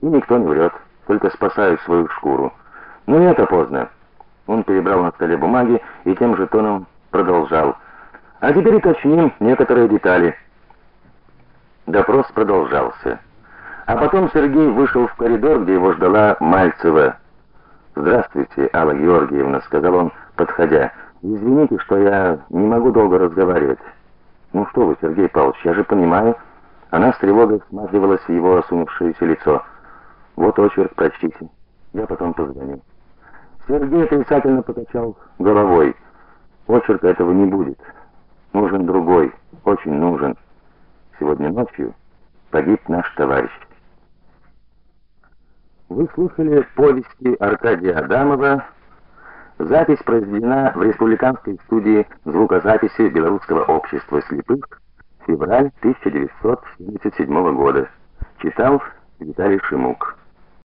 И никто не врет, только спасают свою шкуру. Но это поздно. Он перебрал на столе бумаги и тем же тоном продолжал: "А теперь уточним некоторые детали". Допрос продолжался. А потом Сергей вышел в коридор, где его ждала Мальцева. "Здравствуйте, Алла Георгиевна", сказал он, подходя. "Извините, что я не могу долго разговаривать". "Ну что вы, Сергей Павлович, я же понимаю". Она с тревогой всматривалась в его осунувшееся лицо. "Вот очерк прочтите. Я потом позвоню". Сергей отрицательно покачал головой. Очерка этого не будет. Нужен другой, очень нужен. Сегодня ночью погиб наш товарищ. Вы слушали повести Аркадия Адамова. Запись произведена в Республиканской студии звукозаписи Белорусского общества слепых. Февраль 1977 года. Читал Виталий Шимук.